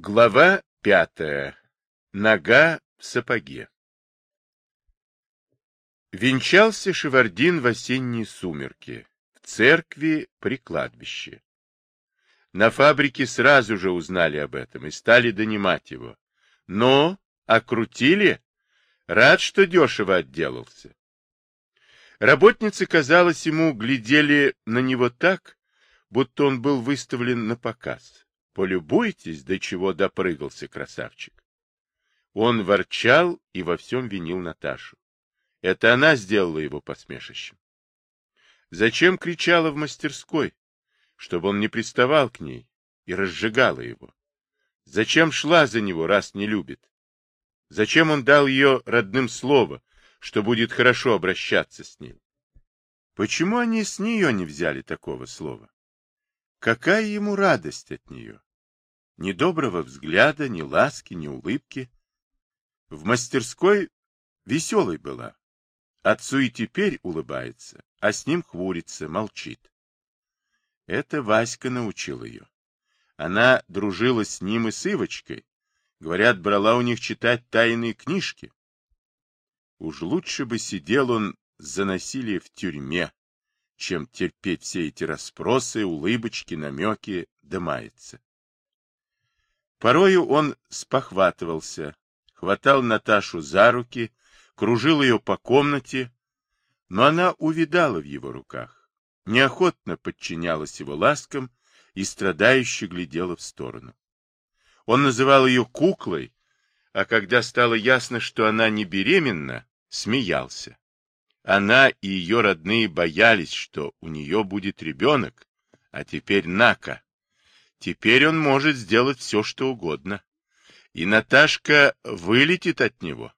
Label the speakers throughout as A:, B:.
A: Глава пятая. Нога в сапоге. Венчался Шевардин в осенние сумерки, в церкви при кладбище. На фабрике сразу же узнали об этом и стали донимать его. Но, окрутили, рад, что дешево отделался. Работницы, казалось ему, глядели на него так, будто он был выставлен на показ. Полюбуйтесь, до чего допрыгался красавчик. Он ворчал и во всем винил Наташу. Это она сделала его посмешищем. Зачем кричала в мастерской? Чтобы он не приставал к ней и разжигала его. Зачем шла за него, раз не любит? Зачем он дал ее родным слово, что будет хорошо обращаться с ней? Почему они с нее не взяли такого слова? Какая ему радость от нее? Ни доброго взгляда, ни ласки, ни улыбки. В мастерской веселой была. Отцу и теперь улыбается, а с ним хмурится, молчит. Это Васька научил ее. Она дружила с ним и с Ивочкой. Говорят, брала у них читать тайные книжки. Уж лучше бы сидел он за насилие в тюрьме, чем терпеть все эти расспросы, улыбочки, намеки, да мается. Порою он спохватывался, хватал Наташу за руки, кружил ее по комнате, но она увидала в его руках, неохотно подчинялась его ласкам и страдающе глядела в сторону. Он называл ее куклой, а когда стало ясно, что она не беременна, смеялся. Она и ее родные боялись, что у нее будет ребенок, а теперь нака. Теперь он может сделать все, что угодно. И Наташка вылетит от него.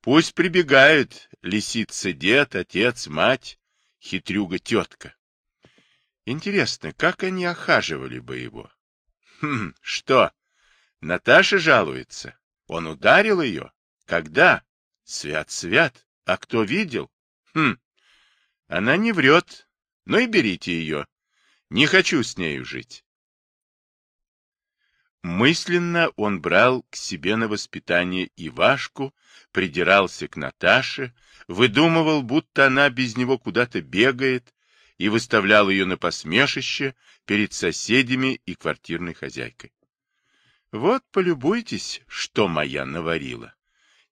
A: Пусть прибегают лисица дед, отец, мать, хитрюга тетка. Интересно, как они охаживали бы его? Хм, что? Наташа жалуется. Он ударил ее? Когда? Свят-свят. А кто видел? Хм, она не врет. Ну и берите ее. Не хочу с нею жить. Мысленно он брал к себе на воспитание Ивашку, придирался к Наташе, выдумывал, будто она без него куда-то бегает, и выставлял ее на посмешище перед соседями и квартирной хозяйкой. Вот полюбуйтесь, что моя наварила.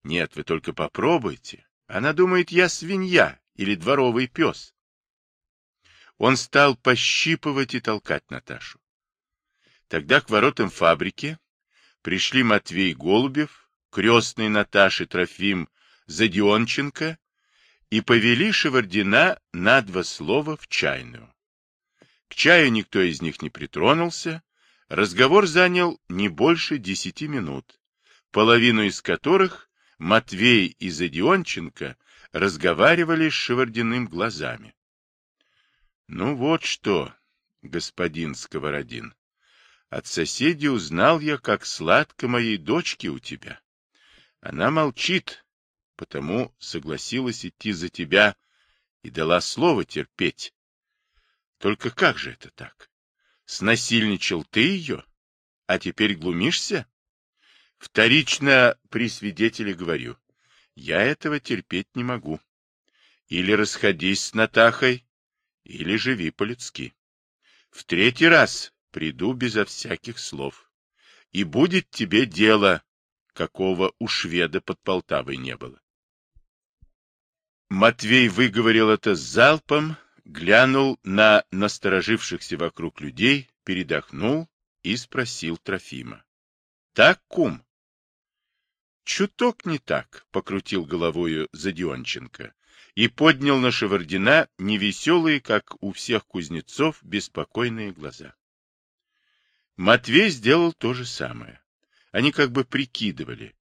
A: Нет, вы только попробуйте. Она думает, я свинья или дворовый пес. Он стал пощипывать и толкать Наташу. Тогда к воротам фабрики пришли Матвей Голубев, крестный Наташи Трофим Задионченко и повели Шевардина на два слова в чайную. К чаю никто из них не притронулся, разговор занял не больше десяти минут, половину из которых Матвей и Задионченко разговаривали с Шевардиным глазами. — Ну вот что, господин Сковородин, от соседей узнал я, как сладко моей дочке у тебя. Она молчит, потому согласилась идти за тебя и дала слово терпеть. Только как же это так? Снасильничал ты ее, а теперь глумишься? Вторично при свидетеле говорю, я этого терпеть не могу. Или расходись с Натахой, или живи по-людски. В третий раз приду безо всяких слов. И будет тебе дело, какого у шведа под Полтавой не было. Матвей выговорил это с залпом, глянул на насторожившихся вокруг людей, передохнул и спросил Трофима. — Так, кум? — Чуток не так, — покрутил головою Задионченко и поднял на Шевардина невеселые, как у всех кузнецов, беспокойные глаза. Матвей сделал то же самое. Они как бы прикидывали,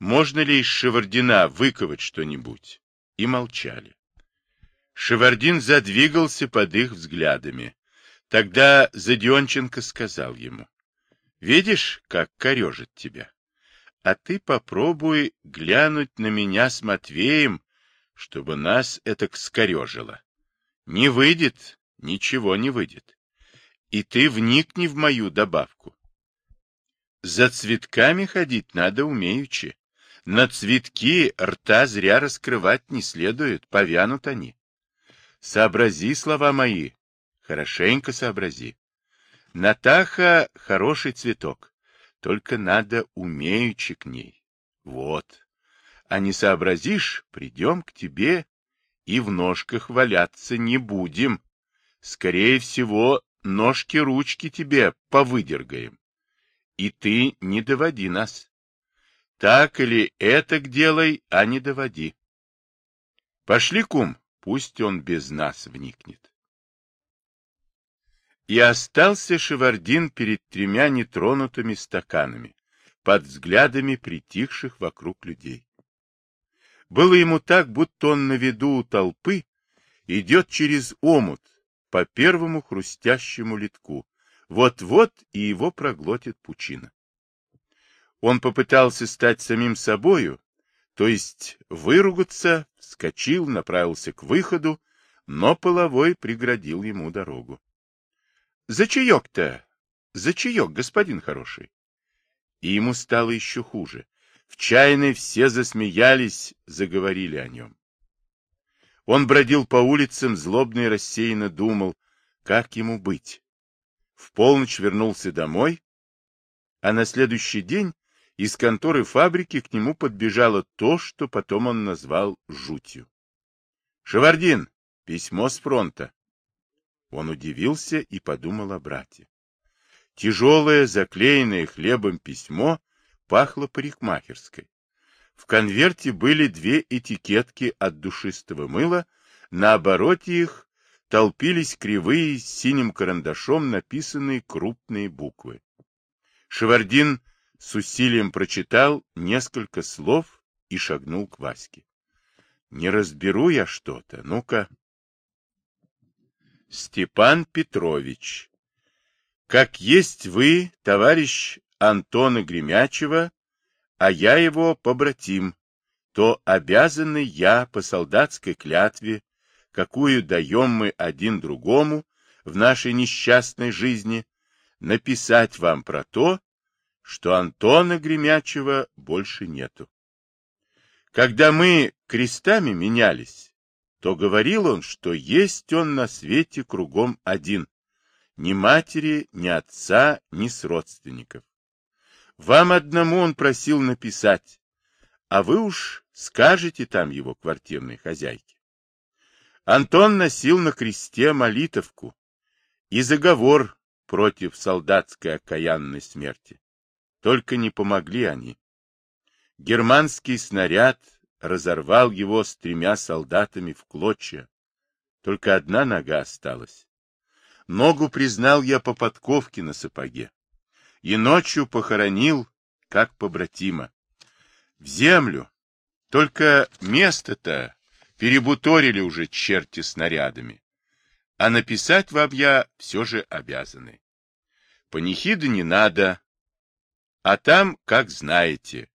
A: можно ли из Шевардина выковать что-нибудь, и молчали. Шевардин задвигался под их взглядами. Тогда Задионченко сказал ему, «Видишь, как корежит тебя? А ты попробуй глянуть на меня с Матвеем, чтобы нас это скорежило. Не выйдет, ничего не выйдет и ты вникни в мою добавку. За цветками ходить надо умеючи. На цветки рта зря раскрывать не следует, повянут они. Сообрази слова мои, хорошенько сообрази. Натаха — хороший цветок, только надо умеючи к ней. Вот. А не сообразишь, придем к тебе и в ножках валяться не будем. Скорее всего, ножки-ручки тебе повыдергаем и ты не доводи нас. Так или это делай, а не доводи. Пошли, кум, пусть он без нас вникнет. И остался Шевардин перед тремя нетронутыми стаканами, под взглядами притихших вокруг людей. Было ему так, будто он на виду у толпы идет через омут по первому хрустящему литку, вот-вот и его проглотит пучина. Он попытался стать самим собою, то есть выругаться, вскочил, направился к выходу, но половой преградил ему дорогу. — За чаек-то! За чаек, господин хороший! И ему стало еще хуже. В чайной все засмеялись, заговорили о нем. Он бродил по улицам, злобно и рассеянно думал, как ему быть в полночь вернулся домой, а на следующий день из конторы фабрики к нему подбежало то, что потом он назвал жутью. «Шевардин, письмо с фронта». Он удивился и подумал о брате. Тяжелое, заклеенное хлебом письмо пахло парикмахерской. В конверте были две этикетки от душистого мыла, на обороте их толпились кривые с синим карандашом написанные крупные буквы. Шевардин с усилием прочитал несколько слов и шагнул к Ваське. Не разберу я что-то, ну-ка. Степан Петрович, как есть вы, товарищ Антона Гремячева, а я его побратим, то обязанный я по солдатской клятве какую даем мы один другому в нашей несчастной жизни, написать вам про то, что Антона Гремячева больше нету. Когда мы крестами менялись, то говорил он, что есть он на свете кругом один, ни матери, ни отца, ни с родственников. Вам одному он просил написать, а вы уж скажете там его квартирной хозяйке. Антон носил на кресте молитовку и заговор против солдатской окаянной смерти. Только не помогли они. Германский снаряд разорвал его с тремя солдатами в клочья. Только одна нога осталась. Ногу признал я по подковке на сапоге. И ночью похоронил, как побратима. В землю. Только место-то Перебуторили уже черти снарядами. А написать вам я все же обязаны. Панихиды не надо. А там, как знаете,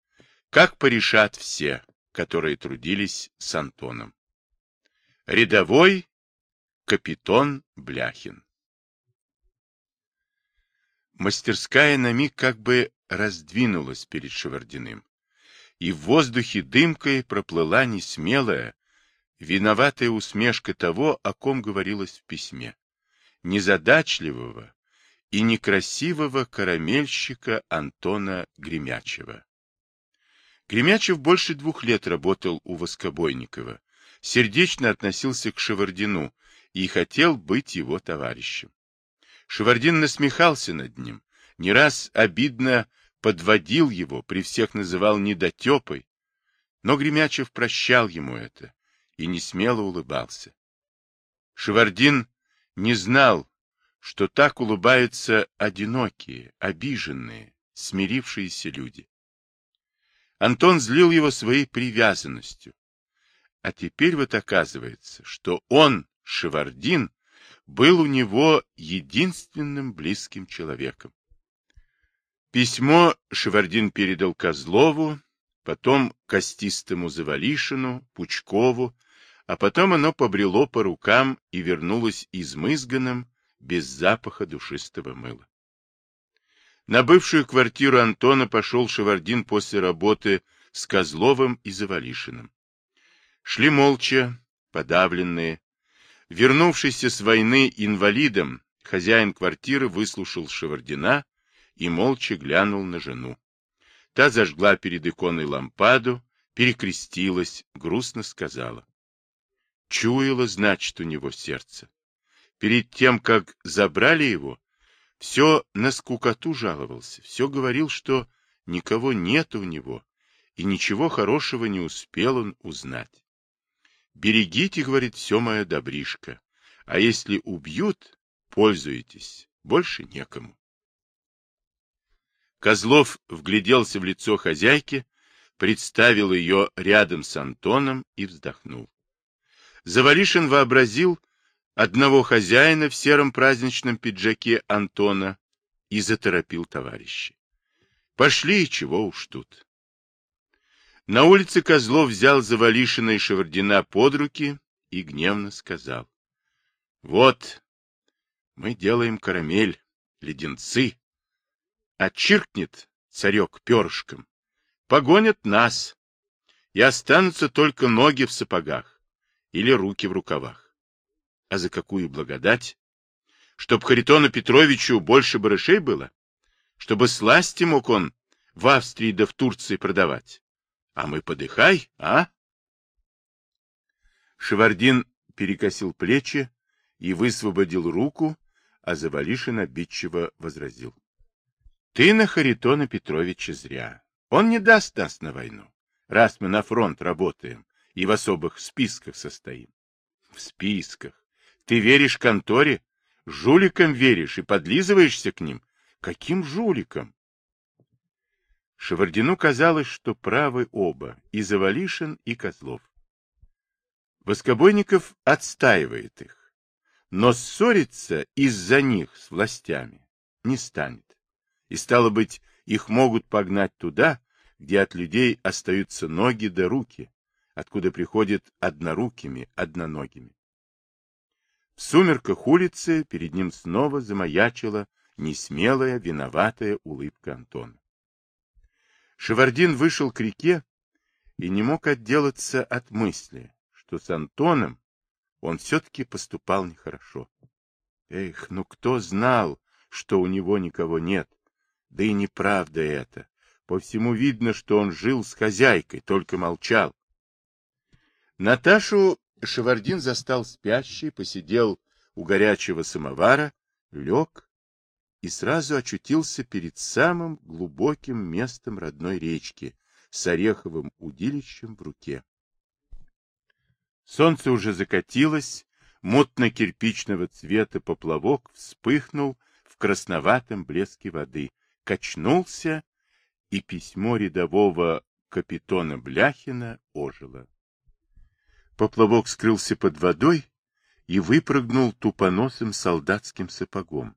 A: как порешат все, которые трудились с Антоном. Рядовой капитан Бляхин. Мастерская на миг как бы раздвинулась перед Шевардиным, и в воздухе дымкой проплыла несмелая, виноватая усмешка того, о ком говорилось в письме, незадачливого и некрасивого карамельщика Антона Гремячева. Гремячев больше двух лет работал у Воскобойникова, сердечно относился к Шевардину и хотел быть его товарищем. Шевардин насмехался над ним, не раз обидно подводил его, при всех называл недотепой, но Гремячев прощал ему это и не смело улыбался. Шевардин не знал, что так улыбаются одинокие, обиженные, смирившиеся люди. Антон злил его своей привязанностью. А теперь вот оказывается, что он, Шевардин, был у него единственным близким человеком. Письмо Шевардин передал Козлову, потом Костистому Завалишину, Пучкову, а потом оно побрело по рукам и вернулось измызганным, без запаха душистого мыла. На бывшую квартиру Антона пошел Шевардин после работы с Козловым и Завалишиным. Шли молча, подавленные. Вернувшийся с войны инвалидом, хозяин квартиры выслушал Шевардина и молча глянул на жену. Та зажгла перед иконой лампаду, перекрестилась, грустно сказала. Чуяло, значит, у него сердце. Перед тем, как забрали его, все на скукоту жаловался, все говорил, что никого нет у него, и ничего хорошего не успел он узнать. «Берегите, — говорит, — все мое добришко, а если убьют, пользуйтесь, больше некому». Козлов вгляделся в лицо хозяйки, представил ее рядом с Антоном и вздохнул. Завалишин вообразил одного хозяина в сером праздничном пиджаке Антона и заторопил товарищей. Пошли, чего уж тут. На улице Козлов взял Завалишина и Шевардина под руки и гневно сказал. Вот, мы делаем карамель, леденцы, а чиркнет царек перышком, погонят нас, и останутся только ноги в сапогах или руки в рукавах. А за какую благодать? Чтоб Харитону Петровичу больше барышей было? Чтобы сласти мог он в Австрии да в Турции продавать? А мы подыхай, а? Шевардин перекосил плечи и высвободил руку, а Завалишин обидчиво возразил. Ты на Харитона Петровича зря. Он не даст нас на войну, раз мы на фронт работаем и в особых списках состоим. В списках. Ты веришь конторе? Жуликам веришь и подлизываешься к ним? Каким жуликам? Шевардину казалось, что правы оба, и Завалишин, и Козлов. Воскобойников отстаивает их, но ссориться из-за них с властями не станет и, стало быть, их могут погнать туда, где от людей остаются ноги да руки, откуда приходят однорукими, одноногими. В сумерках улицы перед ним снова замаячила несмелая, виноватая улыбка Антона. Шевардин вышел к реке и не мог отделаться от мысли, что с Антоном он все-таки поступал нехорошо. Эх, ну кто знал, что у него никого нет, да и неправда это. По всему видно, что он жил с хозяйкой, только молчал. Наташу Шевардин застал спящей, посидел у горячего самовара, лег и сразу очутился перед самым глубоким местом родной речки с ореховым удилищем в руке. Солнце уже закатилось, мутно-кирпичного цвета поплавок вспыхнул в красноватом блеске воды, качнулся, и письмо рядового капитона Бляхина ожило. Поплавок скрылся под водой и выпрыгнул тупоносым солдатским сапогом.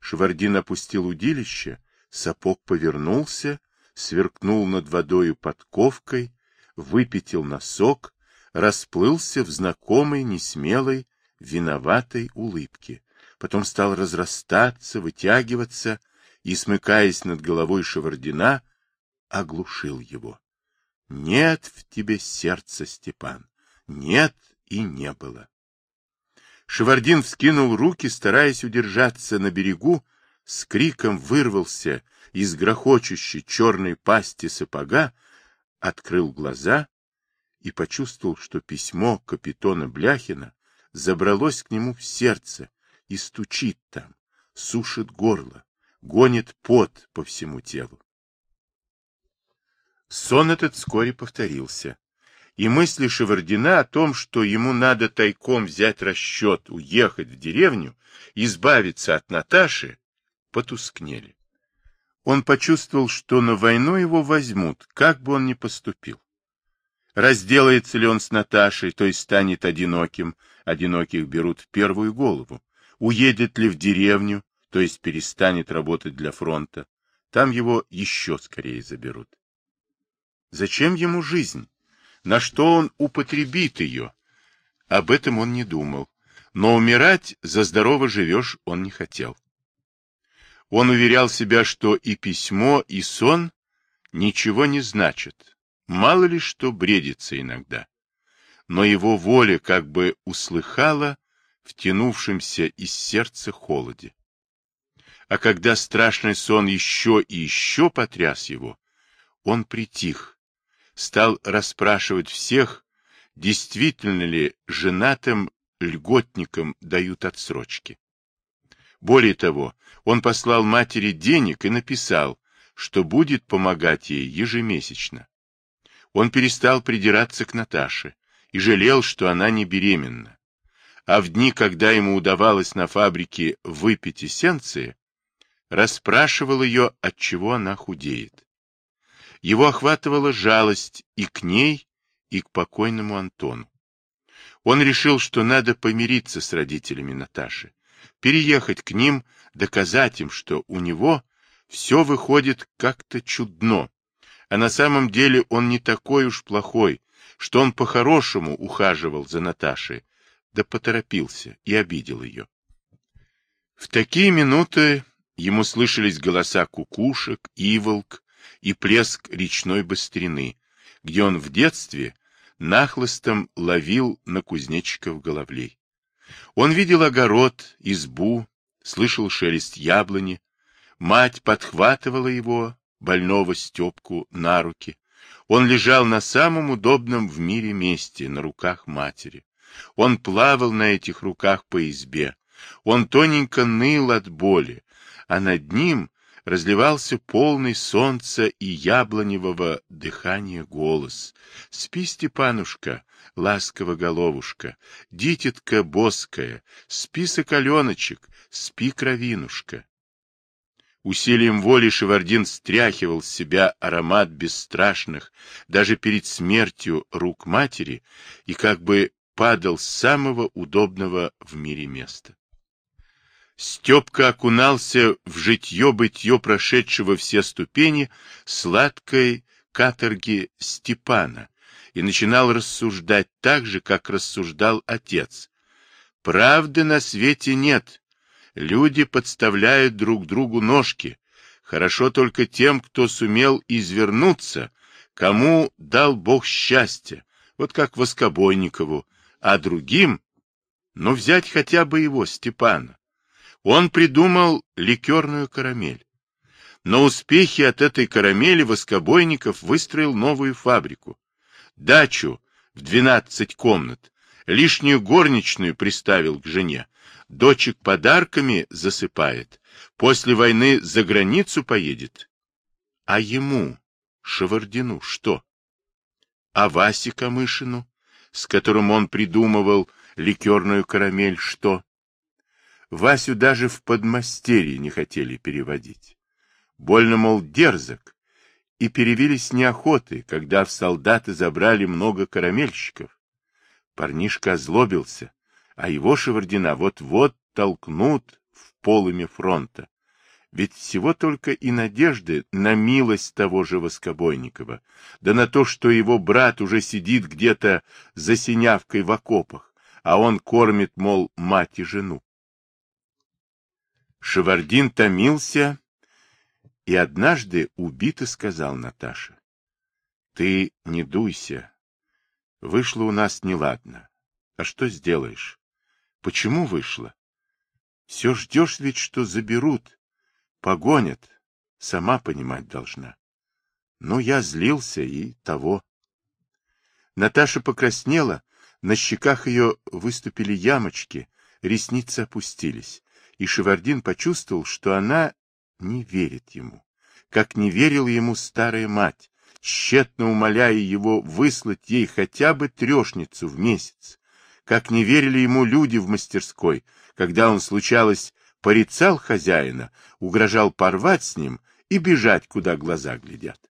A: Швардин опустил удилище, сапог повернулся, сверкнул над водою подковкой, выпятил носок, расплылся в знакомой, несмелой, виноватой улыбке. Потом стал разрастаться, вытягиваться, и, смыкаясь над головой Шевардина, оглушил его. Нет в тебе сердца, Степан, нет и не было. Шевардин вскинул руки, стараясь удержаться на берегу, с криком вырвался из грохочущей черной пасти сапога, открыл глаза и почувствовал, что письмо капитона Бляхина забралось к нему в сердце и стучит там, сушит горло гонит пот по всему телу. Сон этот вскоре повторился, и мысли Шевардина о том, что ему надо тайком взять расчет, уехать в деревню, избавиться от Наташи, потускнели. Он почувствовал, что на войну его возьмут, как бы он ни поступил. Разделается ли он с Наташей, то есть станет одиноким, одиноких берут в первую голову, уедет ли в деревню, то есть перестанет работать для фронта, там его еще скорее заберут. Зачем ему жизнь? На что он употребит ее? Об этом он не думал, но умирать за здорово живешь он не хотел. Он уверял себя, что и письмо, и сон ничего не значат, мало ли что бредится иногда. Но его воля как бы услыхала втянувшимся из сердца холоде. А когда страшный сон еще и еще потряс его, он притих, стал расспрашивать всех, действительно ли женатым льготникам дают отсрочки. Более того, он послал матери денег и написал, что будет помогать ей ежемесячно. Он перестал придираться к Наташе и жалел, что она не беременна. А в дни, когда ему удавалось на фабрике выпить эссенции, расспрашивал ее, от чего она худеет. Его охватывала жалость и к ней, и к покойному Антону. Он решил, что надо помириться с родителями Наташи, переехать к ним, доказать им, что у него все выходит как-то чудно, а на самом деле он не такой уж плохой, что он по-хорошему ухаживал за Наташей, да поторопился и обидел ее. В такие минуты ему слышались голоса кукушек, иволк и плеск речной быстрины, где он в детстве нахлыстом ловил на кузнечиков головлей. Он видел огород, избу, слышал шелест яблони. Мать подхватывала его, больного Степку, на руки. Он лежал на самом удобном в мире месте, на руках матери. Он плавал на этих руках по избе. Он тоненько ныл от боли, а над ним разливался полный солнца и яблоневого дыхания голос. Спи, Степанушка, ласково головушка, дитятка боская, спи, соколеночек, спи, кровинушка. Усилием воли Шевардин стряхивал с себя аромат бесстрашных, даже перед смертью рук матери, и как бы падал с самого удобного в мире места. Степка окунался в житье-бытье прошедшего все ступени сладкой каторги Степана и начинал рассуждать так же, как рассуждал отец. Правды на свете нет. Люди подставляют друг другу ножки. Хорошо только тем, кто сумел извернуться, кому дал Бог счастья, вот как Воскобойникову, а другим, ну, взять хотя бы его, Степана. Он придумал ликерную карамель. Но успехи от этой карамели Воскобойников выстроил новую фабрику. Дачу в 12 комнат, лишнюю горничную приставил к жене, дочек подарками засыпает, после войны за границу поедет. А ему, Шевардину, что? А Васе Камышину, с которым он придумывал ликерную карамель, что? Васю даже в подмастерье не хотели переводить. Больно, мол, дерзок. И перевелись неохоты, когда в солдаты забрали много карамельщиков. Парнишка озлобился, а его Шевардина вот-вот толкнут в полыми фронта. Ведь всего только и надежды на милость того же Воскобойникова, да на то, что его брат уже сидит где-то за синявкой в окопах, а он кормит, мол, мать и жену. Шевардин томился и однажды убито сказал Наташе. — Ты не дуйся. Вышло у нас неладно. А что сделаешь? Почему вышло? Все ждешь ведь, что заберут, погонят. Сама понимать должна. Ну, я злился и того. Наташа покраснела, на щеках ее выступили ямочки, ресницы опустились и Шевардин почувствовал, что она не верит ему, как не верила ему старая мать, тщетно умоляя его выслать ей хотя бы трешницу в месяц, как не верили ему люди в мастерской, когда он, случалось, порицал хозяина, угрожал порвать с ним и бежать, куда глаза глядят.